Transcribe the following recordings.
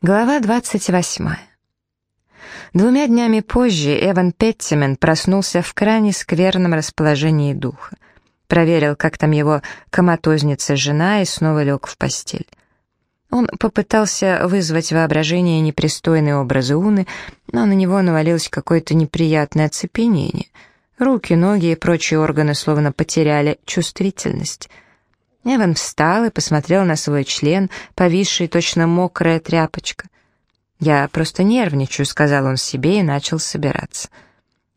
Глава 28. Двумя днями позже Эван Петтимен проснулся в крайне скверном расположении духа. Проверил, как там его коматозница жена, и снова лег в постель. Он попытался вызвать воображение непристойные образы Уны, но на него навалилось какое-то неприятное оцепенение. Руки, ноги и прочие органы словно потеряли чувствительность — Эван встал и посмотрел на свой член, повисший точно мокрая тряпочка. «Я просто нервничаю», — сказал он себе и начал собираться.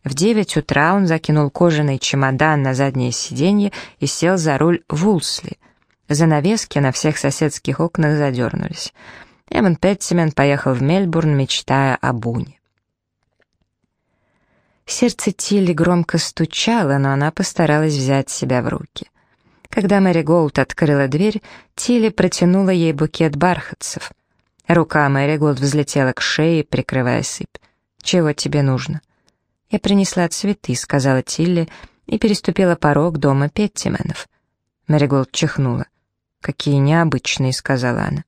В девять утра он закинул кожаный чемодан на заднее сиденье и сел за руль в Улсли. Занавески на всех соседских окнах задернулись. Эван Петтимен поехал в Мельбурн, мечтая о Буне. Сердце Тилли громко стучало, но она постаралась взять себя в руки — когда Мэри Голд открыла дверь, Тилли протянула ей букет бархатцев. Рука Мэри Голд взлетела к шее, прикрывая сыпь. «Чего тебе нужно?» «Я принесла цветы», — сказала Тилли, и переступила порог дома Петтименов. Мэри Голд чихнула. «Какие необычные», — сказала она.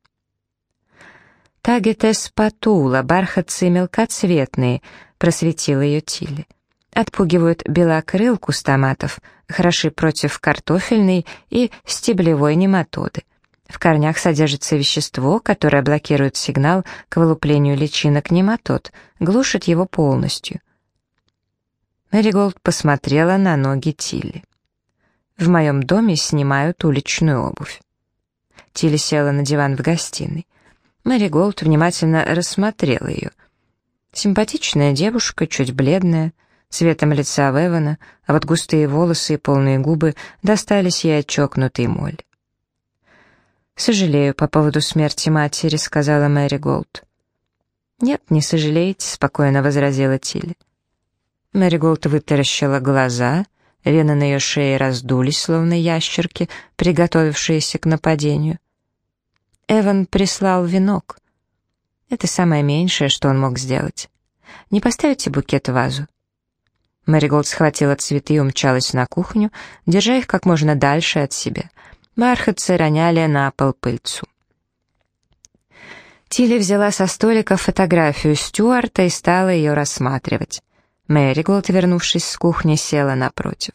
«Tagetes patula, бархатцы мелкоцветные», — просветила ее Тилли отпугивают белокрылку с томатов, хороши против картофельной и стеблевой нематоды. В корнях содержится вещество, которое блокирует сигнал к вылуплению личинок нематод, глушит его полностью. Мэри Голд посмотрела на ноги Тилли. «В моем доме снимают уличную обувь». Тилли села на диван в гостиной. Мэри Голд внимательно рассмотрела ее. Симпатичная девушка, чуть бледная, цветом лица в Эвана, а вот густые волосы и полные губы достались ей от чокнутой Молли. «Сожалею по поводу смерти матери», — сказала Мэри Голд. «Нет, не сожалеете», — спокойно возразила Тилли. Мэри Голд вытаращила глаза, вены на ее шее раздулись, словно ящерки, приготовившиеся к нападению. Эван прислал венок. Это самое меньшее, что он мог сделать. Не поставите букет в вазу? Мэриголд схватила цветы и умчалась на кухню, держа их как можно дальше от себя. Бархатцы роняли на пол пыльцу. Тилли взяла со столика фотографию Стюарта и стала ее рассматривать. Мэриголд, вернувшись с кухни, села напротив.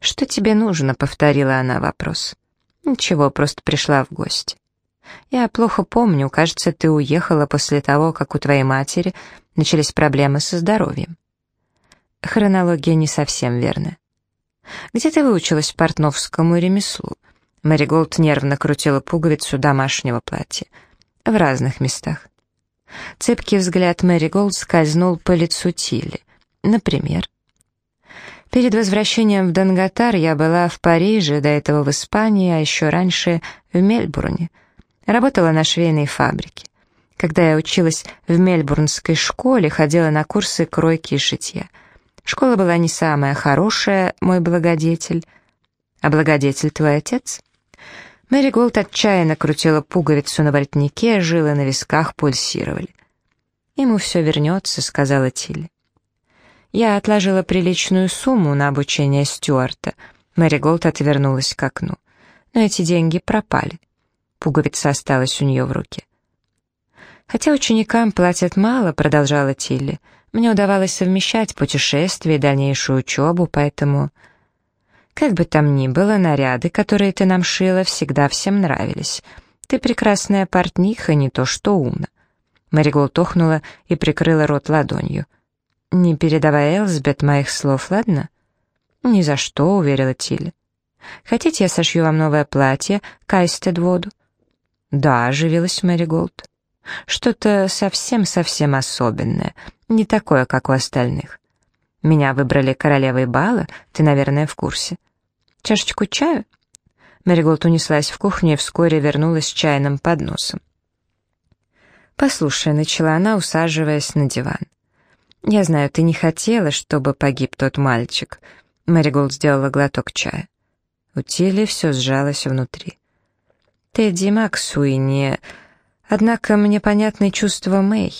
«Что тебе нужно?» — повторила она вопрос. «Ничего, просто пришла в гости». «Я плохо помню, кажется, ты уехала после того, как у твоей матери начались проблемы со здоровьем». Хронология не совсем верная. «Где ты выучилась портновскому ремеслу?» Мэри Голд нервно крутила пуговицу домашнего платья. «В разных местах». Цепкий взгляд Мэри Голд скользнул по лицу Тилли. «Например?» Перед возвращением в Данготар я была в Париже, до этого в Испании, а еще раньше в Мельбурне. Работала на швейной фабрике. Когда я училась в мельбурнской школе, ходила на курсы кройки и шитья — Школа была не самая хорошая, мой благодетель. А благодетель твой отец? Мэри Голд отчаянно крутила пуговицу на воротнике, жилы на висках пульсировали. «Ему все вернется», — сказала Тилли. Я отложила приличную сумму на обучение Стюарта. Мэри Голд отвернулась к окну. Но эти деньги пропали. Пуговица осталась у нее в руке. «Хотя ученикам платят мало», — продолжала Тилли, — мне удавалось совмещать путешествия и дальнейшую учебу, поэтому... Как бы там ни было, наряды, которые ты нам шила, всегда всем нравились. Ты прекрасная портниха, не то что Уна. Маригол тохнула и прикрыла рот ладонью. «Не передавай Элсбет моих слов, ладно?» «Ни за что», — уверила Тилли. «Хотите, я сошью вам новое платье, Кайстед воду?» «Да», — оживилась Мэри Голд. Что-то совсем-совсем особенное, не такое, как у остальных. Меня выбрали королевой бала, ты, наверное, в курсе. Чашечку чаю?» Мэриголд унеслась в кухню и вскоре вернулась с чайным подносом. «Послушай», — начала она, усаживаясь на диван. «Я знаю, ты не хотела, чтобы погиб тот мальчик». Мэриголд сделала глоток чая. У Тилли все сжалось внутри. «Тедди Максуини...» Однако мне понятны чувства Мэй.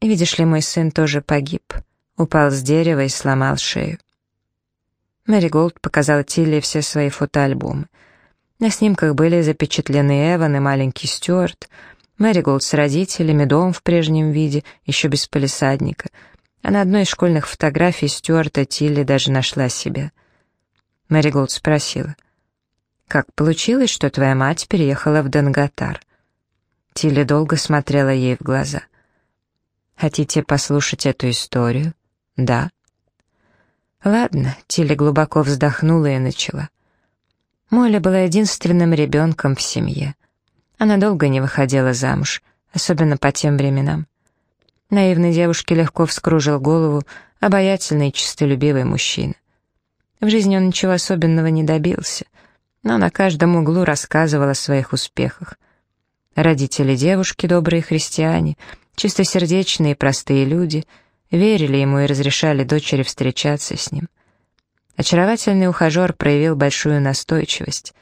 Видишь ли, мой сын тоже погиб. Упал с дерева и сломал шею. Мэри Голд показала Тилли все свои фотоальбомы. На снимках были запечатлены Эван и маленький Стюарт. Мэри Голд с родителями, дом в прежнем виде, еще без палисадника. А на одной из школьных фотографий Стюарта Тилли даже нашла себя. Мэри Голд спросила, «Как получилось, что твоя мать переехала в Дангатар?» Тилли долго смотрела ей в глаза. «Хотите послушать эту историю?» «Да». «Ладно», — Тилли глубоко вздохнула и начала. Молли была единственным ребенком в семье. Она долго не выходила замуж, особенно по тем временам. Наивной девушке легко вскружил голову обаятельный и честолюбивый мужчина. В жизни он ничего особенного не добился, но на каждом углу рассказывал о своих успехах. Родители девушки, добрые христиане, чистосердечные простые люди, верили ему и разрешали дочери встречаться с ним. Очаровательный ухажер проявил большую настойчивость.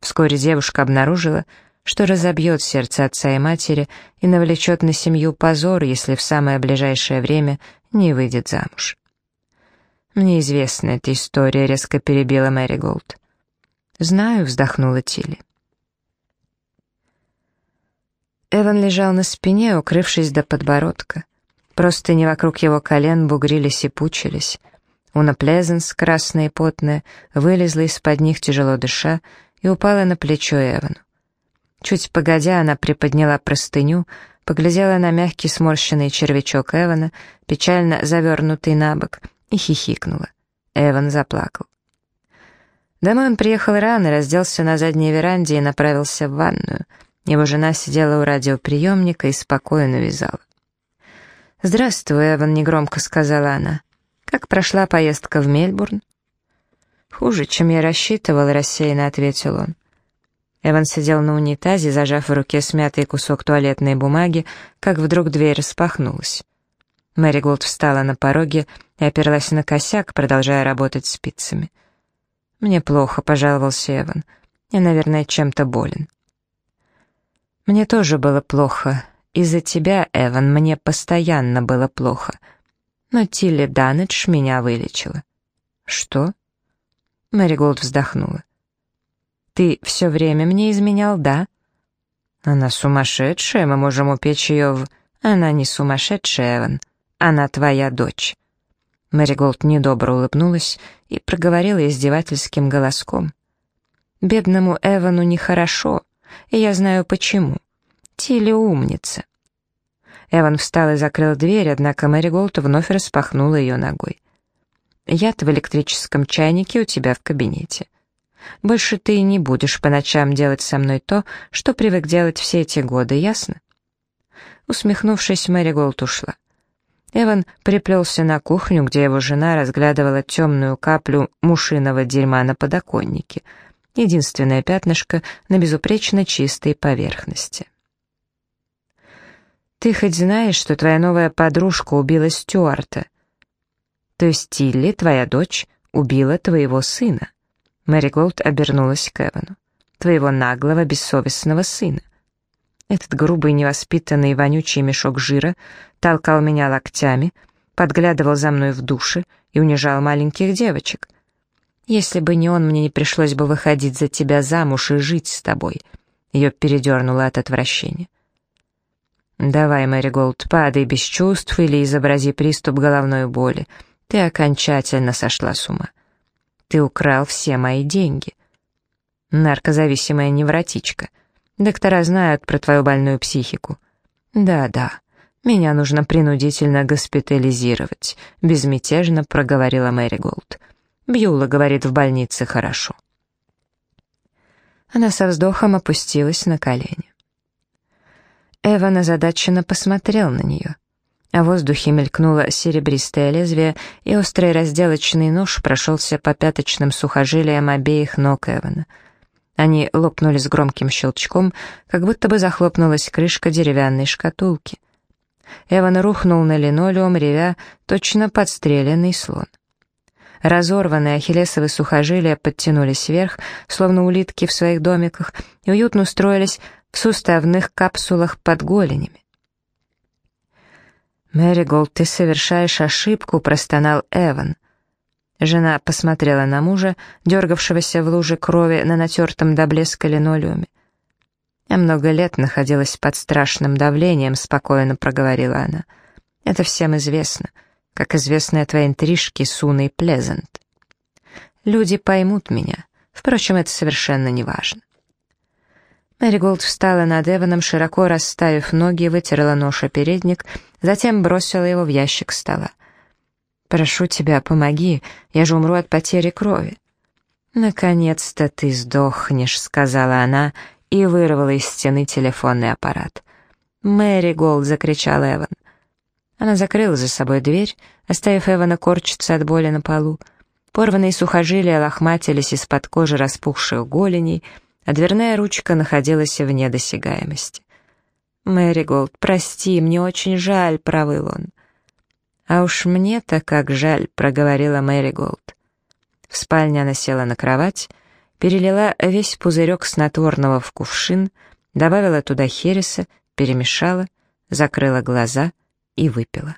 Вскоре девушка обнаружила, что разобьет сердце отца и матери и навлечет на семью позор, если в самое ближайшее время не выйдет замуж. «Мне известна эта история», — резко перебила Мэри Голд. «Знаю», — вздохнула Тилли. Эван лежал на спине, укрывшись до подбородка. Просто не вокруг его колен бугрились и пучились. Уна Плезенс, красная и потная, вылезла из-под них, тяжело дыша, и упала на плечо Эвану. Чуть погодя, она приподняла простыню, поглядела на мягкий сморщенный червячок Эвана, печально завернутый на бок, и хихикнула. Эван заплакал. Домой он приехал рано, разделся на задней веранде и направился в ванную. Его жена сидела у радиоприемника и спокойно вязала. «Здравствуй, Эван», — негромко сказала она. «Как прошла поездка в Мельбурн?» «Хуже, чем я рассчитывал», — рассеянно ответил он. Эван сидел на унитазе, зажав в руке смятый кусок туалетной бумаги, как вдруг дверь распахнулась. Мэри Голд встала на пороге и оперлась на косяк, продолжая работать спицами. «Мне плохо», — пожаловался Эван. «Я, наверное, чем-то болен». «Мне тоже было плохо. Из-за тебя, Эван, мне постоянно было плохо но Тилли Даннедж меня вылечила». «Что?» Мэри Голд вздохнула. «Ты все время мне изменял, да?» «Она сумасшедшая, мы можем упечь ее в...» «Она не сумасшедшая, Эван. Она твоя дочь». Мэри Голд недобро улыбнулась и проговорила издевательским голоском. «Бедному Эвану нехорошо, и я знаю почему. Тилли умница. Эван встал и закрыл дверь, однако Мэри Голд вновь распахнула ее ногой. «Яд в электрическом чайнике у тебя в кабинете. Больше ты не будешь по ночам делать со мной то, что привык делать все эти годы, ясно?» Усмехнувшись, Мэри Голд ушла. Эван приплелся на кухню, где его жена разглядывала темную каплю мушиного дерьма на подоконнике, единственное пятнышко на безупречно чистой поверхности. «Ты хоть знаешь, что твоя новая подружка убила Стюарта?» «То есть Тилли, твоя дочь, убила твоего сына?» Мэри Голд обернулась к Эвану. «Твоего наглого, бессовестного сына. Этот грубый, невоспитанный, вонючий мешок жира толкал меня локтями, подглядывал за мной в душе и унижал маленьких девочек. Если бы не он, мне не пришлось бы выходить за тебя замуж и жить с тобой». Ее передернуло от отвращения. «Давай, Мэри Голд, падай без чувств или изобрази приступ головной боли. Ты окончательно сошла с ума. Ты украл все мои деньги. Наркозависимая невротичка. Доктора знают про твою больную психику. Да-да, меня нужно принудительно госпитализировать», — безмятежно проговорила Мэри Голд. «Бьюла говорит, в больнице хорошо». Она со вздохом опустилась на колени. Эван озадаченно посмотрел на нее. А в воздухе мелькнуло серебристое лезвие, и острый разделочный нож прошелся по пяточным сухожилиям обеих ног Эвана. Они лопнули с громким щелчком, как будто бы захлопнулась крышка деревянной шкатулки. Эван рухнул на линолеум, ревя, точно подстреленный слон. Разорванные ахиллесовые сухожилия подтянулись вверх, словно улитки в своих домиках, и уютно устроились в суставных капсулах под голенями. «Мэри Голд, ты совершаешь ошибку», — простонал Эван. Жена посмотрела на мужа, дергавшегося в луже крови на натертом до блеска линолеуме. «Я много лет находилась под страшным давлением», — спокойно проговорила она. «Это всем известно, как известны твои интрижки с Уной Плезант. Люди поймут меня, впрочем, это совершенно не важно». Мэри Голд встала над Эваном, широко расставив ноги, вытерла нож о передник, затем бросила его в ящик стола. «Прошу тебя, помоги, я же умру от потери крови». «Наконец-то ты сдохнешь», — сказала она и вырвала из стены телефонный аппарат. «Мэри Голд!» — закричал Эван. Она закрыла за собой дверь, оставив Эвана корчиться от боли на полу. Порванные сухожилия лохматились из-под кожи распухших голеней, а дверная ручка находилась вне досягаемости. «Мэри Голд, прости, мне очень жаль», — провыл он. «А уж мне-то как жаль», — проговорила Мэри Голд. В спальне она села на кровать, перелила весь пузырек снотворного в кувшин, добавила туда хереса, перемешала, закрыла глаза и выпила.